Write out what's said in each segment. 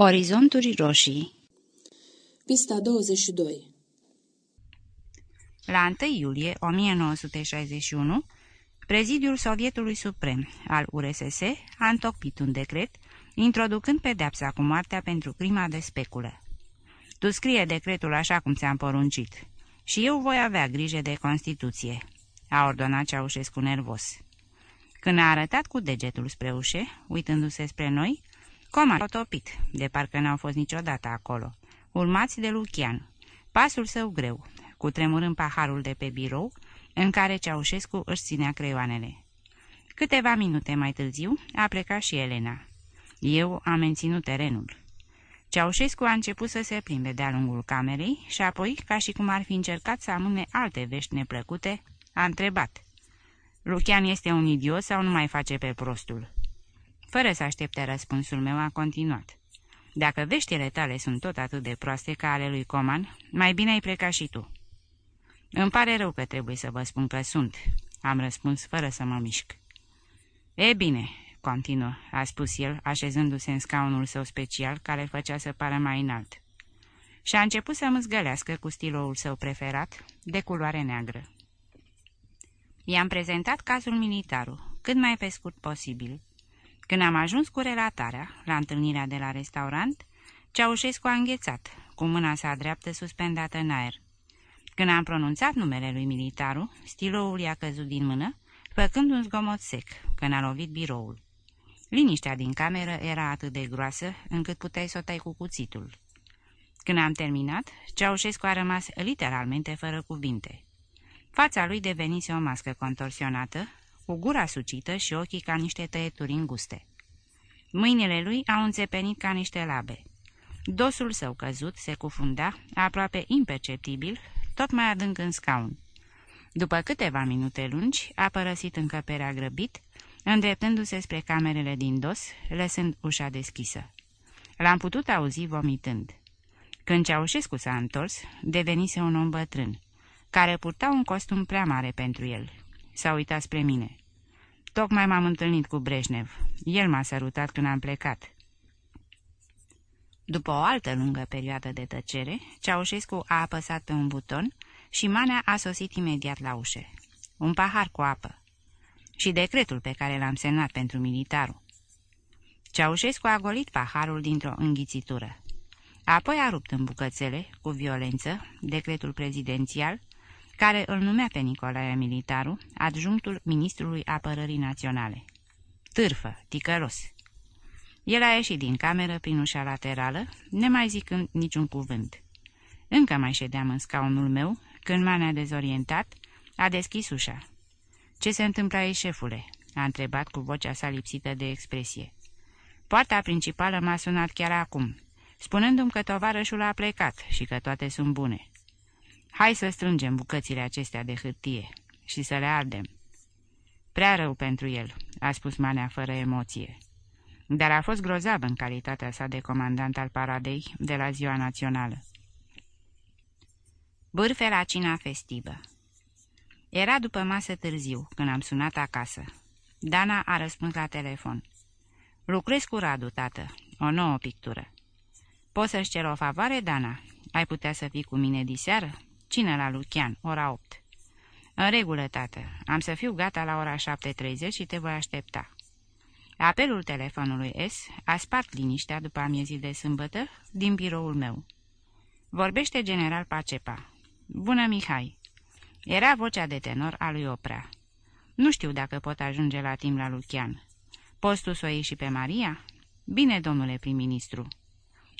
Orizonturi roșii Pista 22 La 1 iulie 1961, Prezidiul Sovietului Suprem al URSS a întocmit un decret introducând pedepsa cu moartea pentru crima de speculă. Tu scrie decretul așa cum ți-am poruncit și eu voi avea grijă de Constituție, a ordonat Ceaușescu nervos. Când a arătat cu degetul spre ușe, uitându-se spre noi, Coma a topit, de parcă n-au fost niciodată acolo, urmați de Lucian. Pasul său greu, cu tremurând paharul de pe birou, în care Ceaușescu își ținea creioanele. Câteva minute mai târziu a plecat și Elena. Eu am menținut terenul. Ceaușescu a început să se plimbe de-a lungul camerei și apoi, ca și cum ar fi încercat să amâne alte vești neplăcute, a întrebat. Lucian este un idiot sau nu mai face pe prostul? Fără să aștepte răspunsul meu, a continuat. Dacă veștile tale sunt tot atât de proaste ca ale lui Coman, mai bine ai plecat și tu. Îmi pare rău că trebuie să vă spun că sunt, am răspuns fără să mă mișc. E bine, continuă, a spus el, așezându-se în scaunul său special, care îl făcea să pară mai înalt. Și a început să mă zgălească cu stiloul său preferat, de culoare neagră. I-am prezentat cazul militarul, cât mai pe scurt posibil, când am ajuns cu relatarea, la întâlnirea de la restaurant, Ceaușescu a înghețat, cu mâna sa dreaptă suspendată în aer. Când am pronunțat numele lui militaru, stiloul i-a căzut din mână, făcând un zgomot sec, când a lovit biroul. Liniștea din cameră era atât de groasă, încât puteai să o tai cu cuțitul. Când am terminat, Ceaușescu a rămas literalmente fără cuvinte. Fața lui devenise o mască contorsionată, cu gura sucită și ochii ca niște tăieturi înguste. Mâinile lui au înțepenit ca niște labe. Dosul său căzut se cufunda, aproape imperceptibil, tot mai adânc în scaun. După câteva minute lungi, a părăsit încăperea grăbit, îndreptându-se spre camerele din dos, lăsând ușa deschisă. L-am putut auzi vomitând. Când Ceaușescu s-a întors, devenise un om bătrân, care purta un costum prea mare pentru el, S-a uitat spre mine. Tocmai m-am întâlnit cu Breșnev. El m-a sărutat când am plecat. După o altă lungă perioadă de tăcere, Ceaușescu a apăsat pe un buton și Manea a sosit imediat la ușă. Un pahar cu apă. Și decretul pe care l-am semnat pentru militarul. Ceaușescu a golit paharul dintr-o înghițitură. Apoi a rupt în bucățele, cu violență, decretul prezidențial care îl numea pe Nicolae Militaru, adjunctul ministrului apărării naționale. Târfă, ticălos. El a ieșit din cameră prin ușa laterală, nemai zicând niciun cuvânt. Încă mai ședeam în scaunul meu, când m-a dezorientat, a deschis ușa. Ce se întâmplă aici, șefule?" a întrebat cu vocea sa lipsită de expresie. Poarta principală m-a sunat chiar acum, spunându-mi că tovarășul a plecat și că toate sunt bune. Hai să strângem bucățile acestea de hârtie și să le ardem. Prea rău pentru el, a spus Manea fără emoție. Dar a fost grozav în calitatea sa de comandant al paradei de la ziua națională. Bârfe la cina festivă Era după masă târziu, când am sunat acasă. Dana a răspuns la telefon. Lucrez cu Radu, tată. O nouă pictură. Poți să-și cer o favoare, Dana? Ai putea să fii cu mine diseară? Cine la Lucian, ora 8. În regulă, tată. Am să fiu gata la ora 7.30 și te voi aștepta. Apelul telefonului S a spart liniștea după amiezii de sâmbătă din biroul meu. Vorbește general Pacepa. Bună, Mihai! Era vocea de tenor a lui Oprea. Nu știu dacă pot ajunge la timp la Lucian. Poți tu să o iei și pe Maria? Bine, domnule prim-ministru.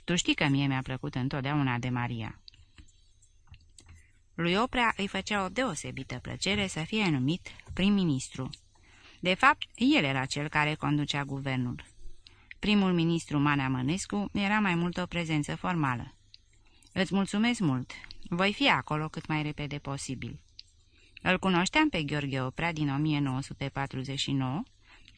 Tu știi că mie mi-a plăcut întotdeauna de Maria. Lui Oprea îi făcea o deosebită plăcere să fie numit prim-ministru. De fapt, el era cel care conducea guvernul. Primul ministru Manea Mănescu era mai mult o prezență formală. Îți mulțumesc mult. Voi fi acolo cât mai repede posibil. Îl cunoșteam pe Gheorghe Oprea din 1949,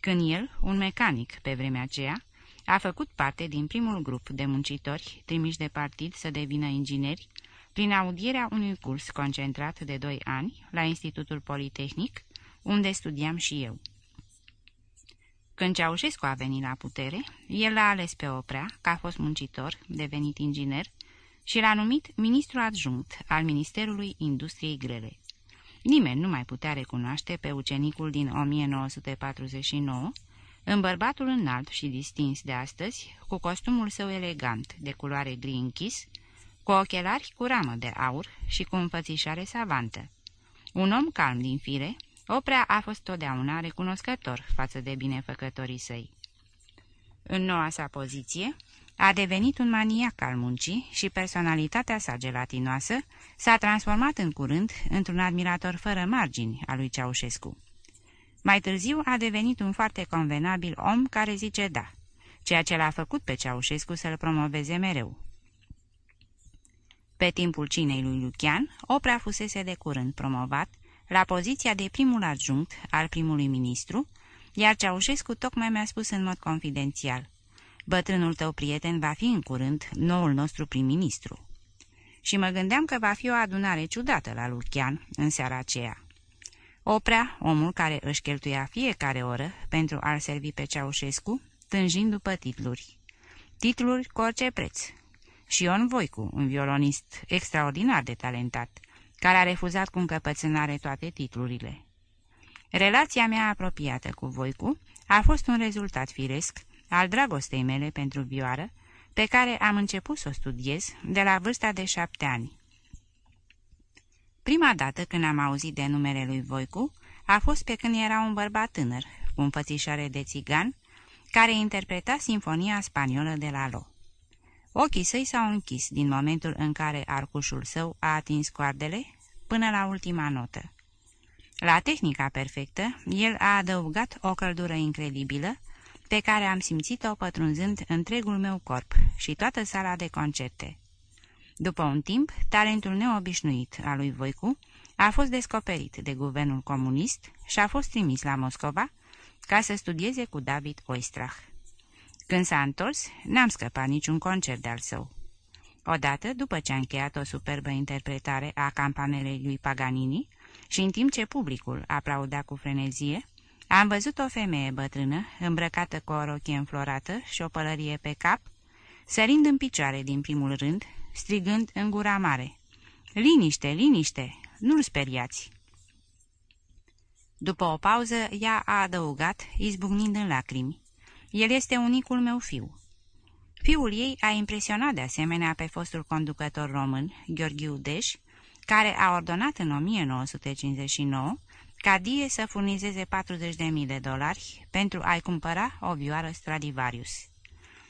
când el, un mecanic pe vremea aceea, a făcut parte din primul grup de muncitori trimiși de partid să devină ingineri prin audierea unui curs concentrat de doi ani la Institutul Politehnic, unde studiam și eu. Când Ceaușescu a venit la putere, el l-a ales pe Oprea, ca a fost muncitor, devenit inginer, și l-a numit ministru adjunct al Ministerului Industriei Grele. Nimeni nu mai putea recunoaște pe ucenicul din 1949, în bărbatul înalt și distins de astăzi, cu costumul său elegant de culoare gri închis, cu ochelari cu ramă de aur și cu înfățișare savantă. Un om calm din fire, Oprea a fost totdeauna recunoscător față de binefăcătorii săi. În noua sa poziție, a devenit un maniac al muncii și personalitatea sa gelatinoasă s-a transformat în curând într-un admirator fără margini al lui Ceaușescu. Mai târziu a devenit un foarte convenabil om care zice da, ceea ce l-a făcut pe Ceaușescu să-l promoveze mereu. Pe timpul cinei lui Lucian, Oprea fusese de curând promovat la poziția de primul adjunct al primului ministru, iar Ceaușescu tocmai mi-a spus în mod confidențial, bătrânul tău prieten va fi în curând noul nostru prim-ministru. Și mă gândeam că va fi o adunare ciudată la Lucian în seara aceea. Oprea, omul care își cheltuia fiecare oră pentru a-l servi pe Ceaușescu, tânjind după titluri. Titluri cu orice preț. Și Ion Voicu, un violonist extraordinar de talentat, care a refuzat cu încăpățânare toate titlurile. Relația mea apropiată cu Voicu a fost un rezultat firesc al dragostei mele pentru vioară, pe care am început să o studiez de la vârsta de șapte ani. Prima dată când am auzit de numele lui Voicu a fost pe când era un bărbat tânăr, cu înfățișare de țigan, care interpreta sinfonia spaniolă de la Lo. Ochii săi s-au închis din momentul în care arcușul său a atins coardele până la ultima notă. La tehnica perfectă, el a adăugat o căldură incredibilă, pe care am simțit-o pătrunzând întregul meu corp și toată sala de concerte. După un timp, talentul neobișnuit al lui Voicu a fost descoperit de guvernul comunist și a fost trimis la Moscova ca să studieze cu David Oistrach. Când s-a întors, n-am scăpat niciun concert de-al său. Odată, după ce a încheiat o superbă interpretare a campanelei lui Paganini și în timp ce publicul aplauda cu frenezie, am văzut o femeie bătrână, îmbrăcată cu o rochie înflorată și o pălărie pe cap, sărind în picioare din primul rând, strigând în gura mare. Liniște, liniște, nu-l speriați! După o pauză, ea a adăugat, izbucnind în lacrimi. El este unicul meu fiu. Fiul ei a impresionat de asemenea pe fostul conducător român, Gheorghiu Deș, care a ordonat în 1959 ca Die să furnizeze 40.000 de dolari pentru a-i cumpăra o vioară Stradivarius.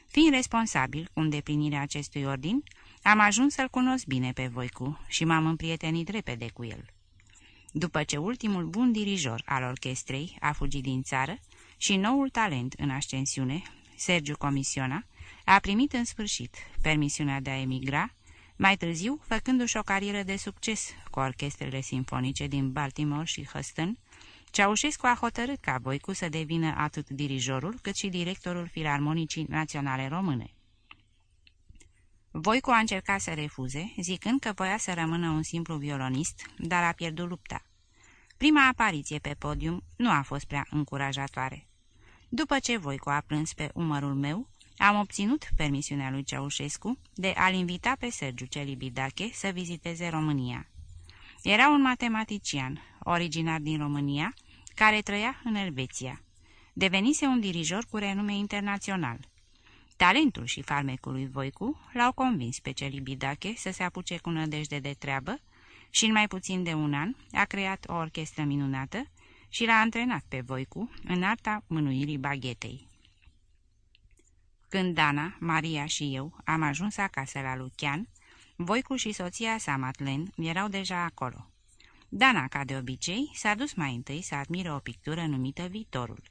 Fiind responsabil cu îndeplinirea acestui ordin, am ajuns să-l cunosc bine pe Voicu și m-am împrietenit repede cu el. După ce ultimul bun dirijor al orchestrei a fugit din țară și noul talent în ascensiune, Sergiu Comisiona, a primit în sfârșit permisiunea de a emigra, mai târziu făcându-și o carieră de succes cu orchestrele simfonice din Baltimore și Houston, Ceaușescu a hotărât ca Voicu să devină atât dirijorul cât și directorul Filarmonicii Naționale Române. Voicu a încercat să refuze, zicând că voia să rămână un simplu violonist, dar a pierdut lupta. Prima apariție pe podium nu a fost prea încurajatoare. După ce Voicu a plâns pe umărul meu, am obținut permisiunea lui Ceaușescu de a-l invita pe Sergiu Celibidache să viziteze România. Era un matematician, originar din România, care trăia în Elveția. Devenise un dirijor cu renume internațional. Talentul și farmecul lui Voicu l-au convins pe Celibidache să se apuce cu nădejde de treabă și în mai puțin de un an a creat o orchestră minunată și l-a antrenat pe Voicu în arta mânuirii baghetei. Când Dana, Maria și eu am ajuns acasă la Lucian, Voicu și soția sa, Matlen, erau deja acolo. Dana, ca de obicei, s-a dus mai întâi să admire o pictură numită Viitorul.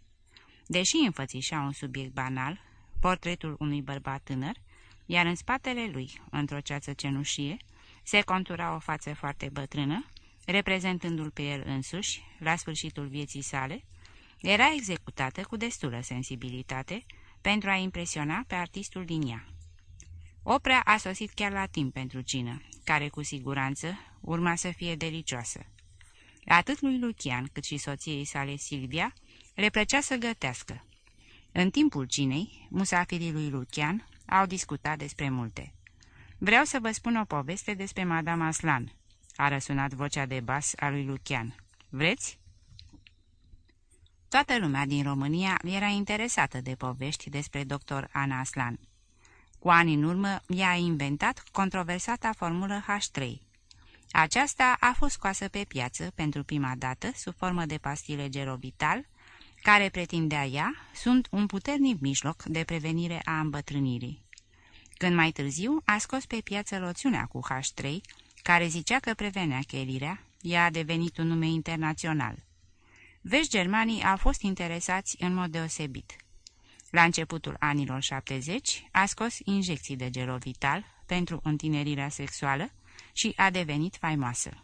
Deși înfățișa un subiect banal, portretul unui bărbat tânăr, iar în spatele lui, într-o ceață cenușie, se contura o față foarte bătrână, reprezentându-l pe el însuși, la sfârșitul vieții sale, era executată cu destulă sensibilitate pentru a impresiona pe artistul din ea. Oprea a sosit chiar la timp pentru cină, care cu siguranță urma să fie delicioasă. Atât lui Lucian cât și soției sale Silvia le plăcea să gătească. În timpul cinei, musafirii lui Lucian au discutat despre multe. Vreau să vă spun o poveste despre Madame Aslan, a răsunat vocea de bas a lui Lucian. Vreți? Toată lumea din România era interesată de povești despre doctor Ana Aslan. Cu ani în urmă, ea a inventat controversata formulă H3. Aceasta a fost scoasă pe piață pentru prima dată sub formă de pastile Gerovital, care pretindea ea sunt un puternic mijloc de prevenire a îmbătrânirii. Când mai târziu a scos pe piață loțiunea cu H3, care zicea că prevenea chelirea, ea a devenit un nume internațional. Vești germanii au fost interesați în mod deosebit. La începutul anilor 70 a scos injecții de gerovital pentru întinerirea sexuală și a devenit faimoasă.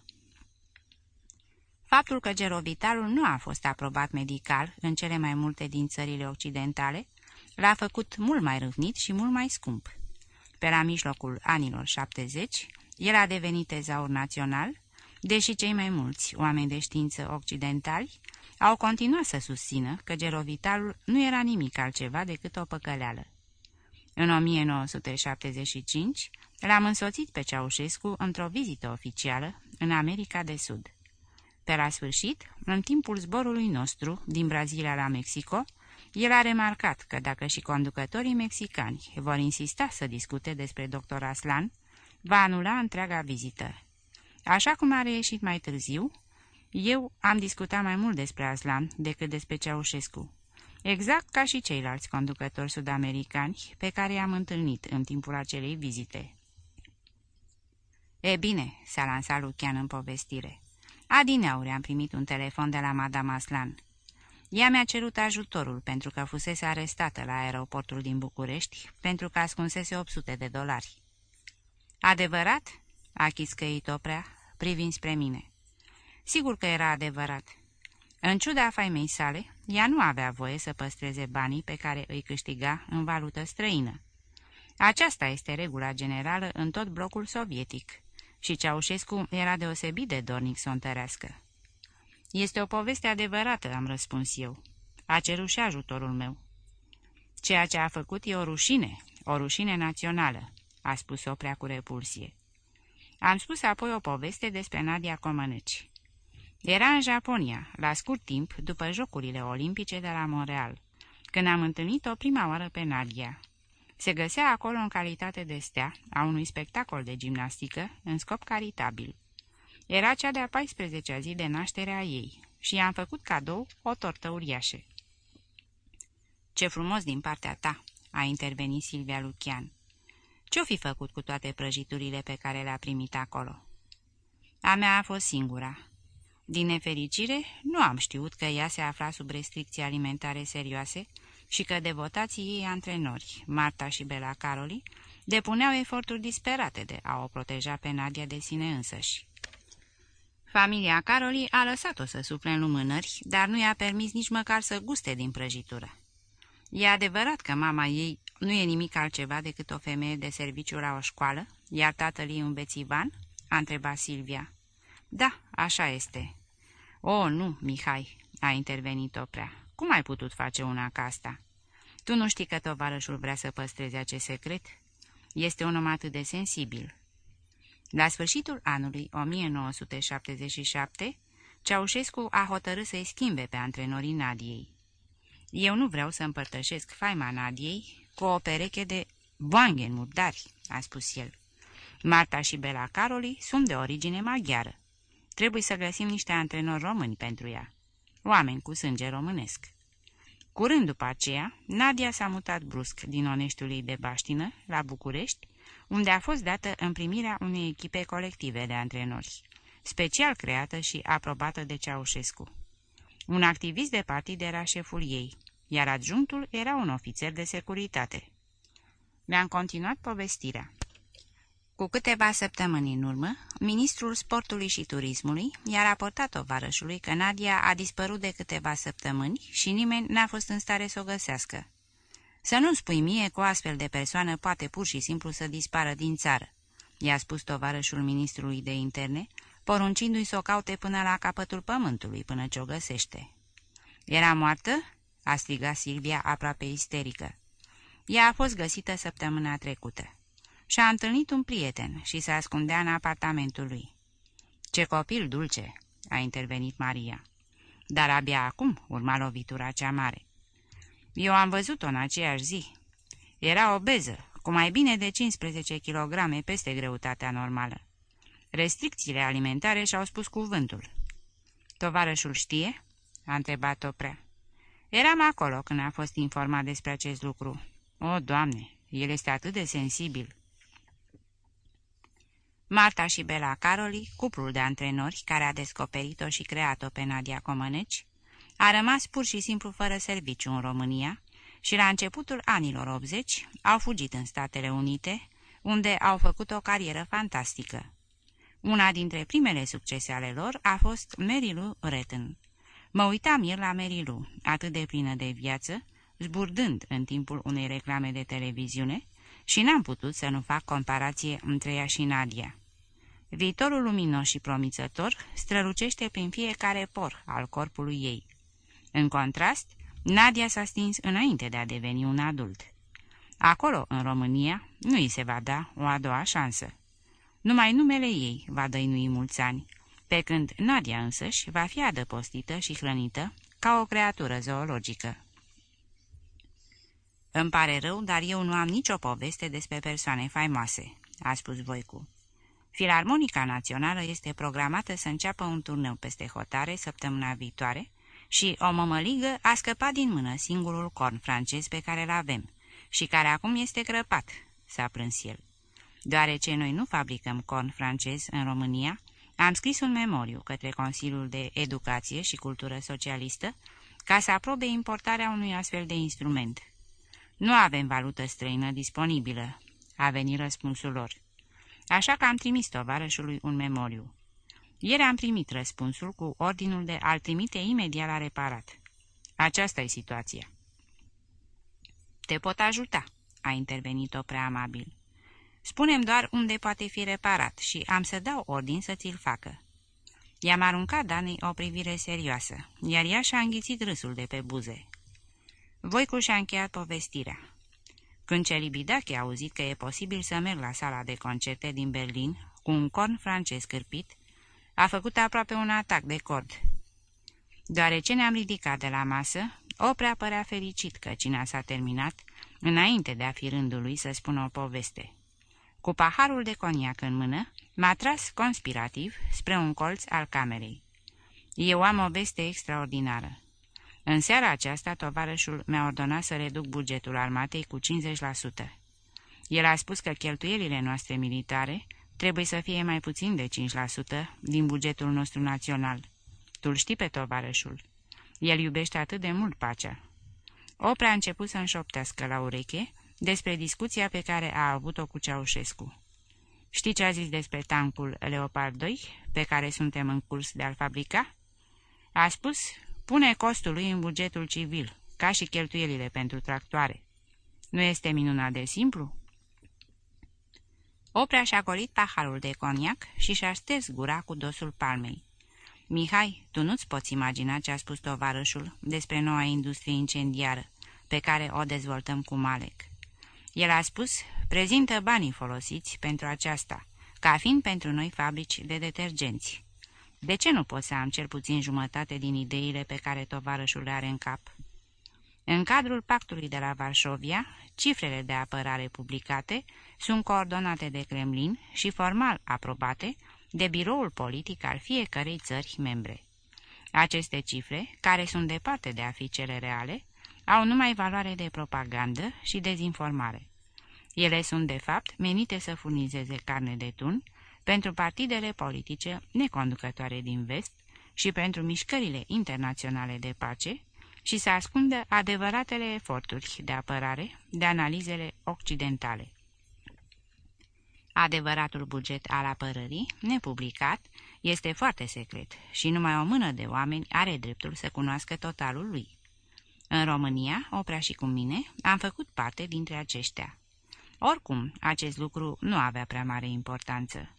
Faptul că gerovitalul nu a fost aprobat medical în cele mai multe din țările occidentale l-a făcut mult mai râvnit și mult mai scump. Pe la mijlocul anilor 70, el a devenit tezaur național, deși cei mai mulți oameni de știință occidentali au continuat să susțină că gerovitalul nu era nimic altceva decât o păcăleală. În 1975 l-am însoțit pe Ceaușescu într-o vizită oficială în America de Sud. Pe la sfârșit, în timpul zborului nostru din Brazilia la Mexico, el a remarcat că dacă și conducătorii mexicani vor insista să discute despre dr. Aslan, va anula întreaga vizită. Așa cum a reieșit mai târziu, eu am discutat mai mult despre Aslan decât despre Ceaușescu, exact ca și ceilalți conducători sud-americani pe care i-am întâlnit în timpul acelei vizite. E bine, s-a lansat Lucian în povestire. Adineauri am primit un telefon de la Madame Aslan. Ea mi-a cerut ajutorul pentru că fusese arestată la aeroportul din București pentru că ascunsese 800 de dolari. Adevărat?" a chiscăit oprea, privind spre mine. Sigur că era adevărat. În ciuda faimei sale, ea nu avea voie să păstreze banii pe care îi câștiga în valută străină. Aceasta este regula generală în tot blocul sovietic și Ceaușescu era deosebit de dornic să o întărească. Este o poveste adevărată, am răspuns eu. A cerut și ajutorul meu. Ceea ce a făcut e o rușine, o rușine națională, a spus Oprea cu repulsie. Am spus apoi o poveste despre Nadia Comăneci. Era în Japonia, la scurt timp după Jocurile Olimpice de la Montreal, când am întâlnit-o prima oară pe Nadia. Se găsea acolo în calitate de stea a unui spectacol de gimnastică în scop caritabil. Era cea de-a 14-a zi de naștere a ei și i-am făcut cadou o tortă uriașă. Ce frumos din partea ta!" a intervenit Silvia Lucian. Ce-o fi făcut cu toate prăjiturile pe care le-a primit acolo?" A mea a fost singura. Din nefericire, nu am știut că ea se afla sub restricții alimentare serioase și că devotații ei antrenori, Marta și Bela Caroli, depuneau eforturi disperate de a o proteja pe Nadia de sine însăși. Familia Caroli a lăsat-o să sufle în lumânări, dar nu i-a permis nici măcar să guste din prăjitură. E adevărat că mama ei nu e nimic altceva decât o femeie de serviciu la o școală, iar tatăl ei un bețivan? a întrebat Silvia. Da, așa este. O, nu, Mihai, a intervenit Oprea. Cum ai putut face una ca asta? Tu nu știi că tovarășul vrea să păstreze acest secret? Este un om atât de sensibil. La sfârșitul anului 1977, Ceaușescu a hotărât să-i schimbe pe antrenorii Nadiei. Eu nu vreau să împărtășesc faima Nadiei cu o pereche de boanghe murdari, a spus el. Marta și Bela Caroli sunt de origine maghiară. Trebuie să găsim niște antrenori români pentru ea. Oameni cu sânge românesc. Curând după aceea, Nadia s-a mutat brusc din Oneștiul ei de Baștină, la București, unde a fost dată împrimirea unei echipe colective de antrenori, special creată și aprobată de Ceaușescu. Un activist de partid era șeful ei, iar adjunctul era un ofițer de securitate. Mi-am continuat povestirea. Cu câteva săptămâni în urmă, ministrul sportului și turismului i-a raportat tovarășului că Nadia a dispărut de câteva săptămâni și nimeni n-a fost în stare să o găsească. Să nu spui mie că o astfel de persoană poate pur și simplu să dispară din țară, i-a spus tovarășul ministrului de interne, poruncindu-i să o caute până la capătul pământului, până ce o găsește. Era moartă? A strigat Silvia aproape isterică. Ea a fost găsită săptămâna trecută. Și-a întâlnit un prieten și se ascundea în apartamentul lui. Ce copil dulce!" a intervenit Maria. Dar abia acum urma lovitura cea mare. Eu am văzut-o în aceeași zi. Era obeză, cu mai bine de 15 kg peste greutatea normală. Restricțiile alimentare și-au spus cuvântul. Tovarășul știe?" a întrebat-o prea. Eram acolo când a fost informat despre acest lucru. O, Doamne, el este atât de sensibil." Marta și Bela Caroli, cuplul de antrenori care a descoperit-o și creat-o pe Nadia Comăneci, a rămas pur și simplu fără serviciu în România și la începutul anilor 80 au fugit în Statele Unite, unde au făcut o carieră fantastică. Una dintre primele succese ale lor a fost Merilu Retton. Mă uitam el la Merilu, atât de plină de viață, zburdând în timpul unei reclame de televiziune, și n-am putut să nu fac comparație între ea și Nadia. Viitorul luminos și promițător strălucește prin fiecare por al corpului ei. În contrast, Nadia s-a stins înainte de a deveni un adult. Acolo, în România, nu îi se va da o a doua șansă. Numai numele ei va dăinui mulți ani, pe când Nadia însăși va fi adăpostită și hrănită ca o creatură zoologică. Îmi pare rău, dar eu nu am nicio poveste despre persoane faimoase," a spus Voicu. Filarmonica Națională este programată să înceapă un turneu peste hotare săptămâna viitoare și o mămăligă a scăpat din mână singurul corn francez pe care îl avem și care acum este crăpat, s-a plâns el. Deoarece noi nu fabricăm corn francez în România, am scris un memoriu către Consiliul de Educație și Cultură Socialistă ca să aprobe importarea unui astfel de instrument. Nu avem valută străină disponibilă, a venit răspunsul lor. Așa că am trimis tovarășului un memoriu. Ieri am primit răspunsul cu ordinul de a-l trimite imediat la reparat. Aceasta e situația. Te pot ajuta, a intervenit-o prea amabil. Spunem doar unde poate fi reparat și am să dau ordin să ți-l facă. I-am aruncat Danei o privire serioasă, iar ea și-a înghițit râsul de pe buze. Voicu și-a încheiat povestirea. Când Celibidache a auzit că e posibil să merg la sala de concerte din Berlin cu un corn francez cârpit, a făcut aproape un atac de cord. Deoarece ne-am ridicat de la masă, Oprea părea fericit că cina s-a terminat, înainte de a fi rândul lui să spună o poveste. Cu paharul de coniac în mână, m-a tras conspirativ spre un colț al camerei. Eu am o veste extraordinară. În seara aceasta, tovarășul mi-a ordonat să reduc bugetul armatei cu 50%. El a spus că cheltuielile noastre militare trebuie să fie mai puțin de 5% din bugetul nostru național. Tu-l știi pe tovarășul. El iubește atât de mult pacea. Oprea a început să înșoptească la ureche despre discuția pe care a avut-o cu Ceaușescu. Știi ce a zis despre tancul Leopard 2, pe care suntem în curs de a-l fabrica? A spus, pune costul lui în bugetul civil, ca și cheltuielile pentru tractoare. Nu este minunat de simplu? Oprea și-a golit paharul de coniac și și-a șters gura cu dosul palmei. Mihai, tu nu-ți poți imagina ce a spus tovarășul despre noua industrie incendiară, pe care o dezvoltăm cu Malek. El a spus, prezintă banii folosiți pentru aceasta, ca fiind pentru noi fabrici de detergenți. De ce nu pot să am cel puțin jumătate din ideile pe care tovarășul le are în cap? În cadrul pactului de la Varșovia, cifrele de apărare publicate sunt coordonate de Kremlin și formal aprobate de biroul politic al fiecărei țări membre. Aceste cifre, care sunt departe de a fi cele reale, au numai valoare de propagandă și dezinformare. Ele sunt, de fapt, menite să furnizeze carne de tun pentru partidele politice neconducătoare din vest și pentru mișcările internaționale de pace și să ascundă adevăratele eforturi de apărare de analizele occidentale. Adevăratul buget al apărării, nepublicat, este foarte secret și numai o mână de oameni are dreptul să cunoască totalul lui. În România, Oprea și cu mine, am făcut parte dintre aceștia. Oricum, acest lucru nu avea prea mare importanță,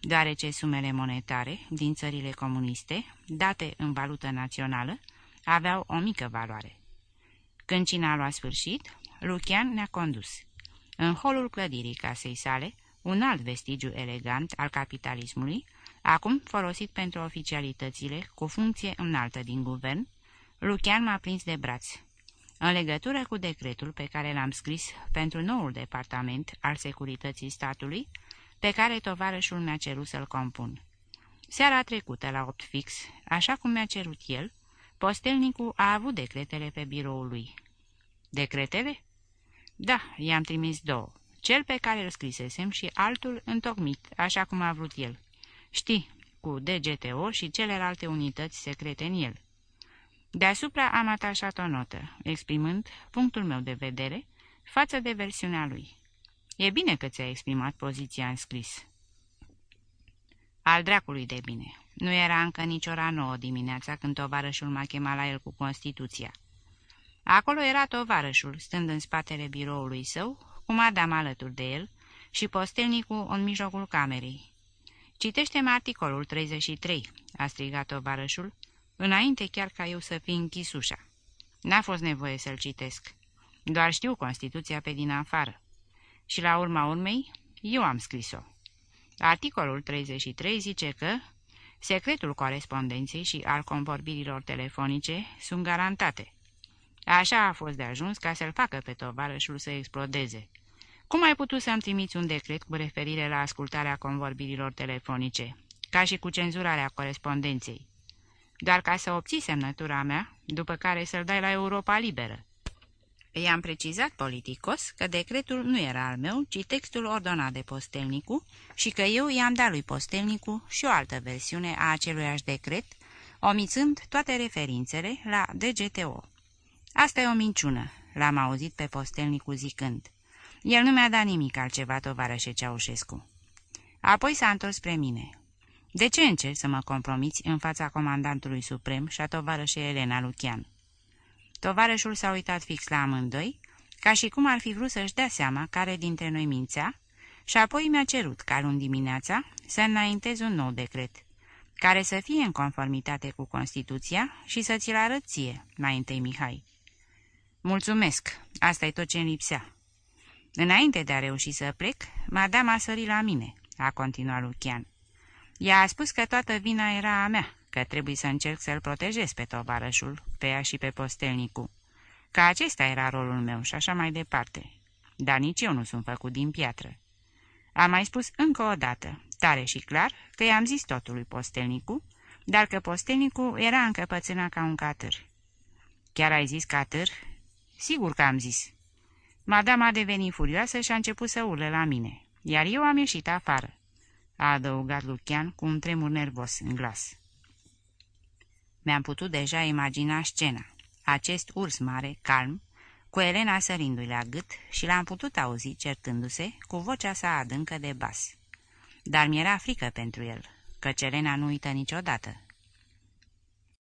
deoarece sumele monetare din țările comuniste, date în valută națională, aveau o mică valoare. Când cina a luat sfârșit, Lucian ne-a condus. În holul clădirii casei sale, un alt vestigiu elegant al capitalismului, acum folosit pentru oficialitățile cu funcție înaltă din guvern, Lucian m-a prins de braț. În legătură cu decretul pe care l-am scris pentru noul departament al securității statului, pe care tovarășul mi-a cerut să-l compun. Seara trecută, la opt fix, așa cum mi-a cerut el, postelnicul a avut decretele pe biroul lui. Decretele? Da, i-am trimis două. Cel pe care îl scrisesem și altul întocmit, așa cum a vrut el. Știi, cu DGTO și celelalte unități secrete în el. Deasupra am atașat o notă, exprimând punctul meu de vedere față de versiunea lui. E bine că ți-ai exprimat poziția în scris. Al dracului de bine. Nu era încă nici ora nouă dimineața când tovarășul m-a chemat la el cu Constituția. Acolo era tovarășul, stând în spatele biroului său, cu madame alături de el și postelnicul în mijlocul camerei. Citește-mi articolul 33, a strigat tovarășul, înainte chiar ca eu să fi închis ușa. N-a fost nevoie să-l citesc. Doar știu Constituția pe din afară. Și la urma urmei, eu am scris-o. Articolul 33 zice că secretul corespondenței și al convorbirilor telefonice sunt garantate. Așa a fost de ajuns ca să-l facă pe tovarășul să explodeze. Cum ai putut să-mi trimiți un decret cu referire la ascultarea convorbirilor telefonice, ca și cu cenzurarea corespondenței? Doar ca să obții semnătura mea, după care să-l dai la Europa Liberă. I-am precizat politicos că decretul nu era al meu, ci textul ordonat de postelnicu și că eu i-am dat lui postelnicu și o altă versiune a aceluiași decret, omițând toate referințele la DGTO. Asta e o minciună, l-am auzit pe postelnicu zicând. El nu mi-a dat nimic altceva, tovarășe Ceaușescu. Apoi s-a întors spre mine. De ce încerci să mă compromiți în fața comandantului suprem și a tovarășei Elena Lucian? Tovarășul s-a uitat fix la amândoi, ca și cum ar fi vrut să-și dea seama care dintre noi mințea, și apoi mi-a cerut ca luni dimineața să înaintez un nou decret, care să fie în conformitate cu Constituția și să ți-l arăt ție, mai întâi Mihai. Mulțumesc, asta e tot ce-mi lipsea. Înainte de a reuși să plec, madame a sărit la mine, a continuat Lucian. Ea a spus că toată vina era a mea, că trebuie să încerc să-l protejez pe tovarășul, pe ea și pe postelnicu. Că acesta era rolul meu și așa mai departe. Dar nici eu nu sunt făcut din piatră. Am mai spus încă o dată, tare și clar, că i-am zis totul lui postelnicu, dar că postelnicu era încăpățânat ca un catâr. Chiar ai zis catâr? Sigur că am zis. Madama a devenit furioasă și a început să urle la mine, iar eu am ieșit afară, a adăugat Lucian cu un tremur nervos în glas. Mi-am putut deja imagina scena. Acest urs mare, calm, cu Elena sărindu-i la gât și l-am putut auzi certându-se cu vocea sa adâncă de bas. Dar mi-era frică pentru el, căci Elena nu uită niciodată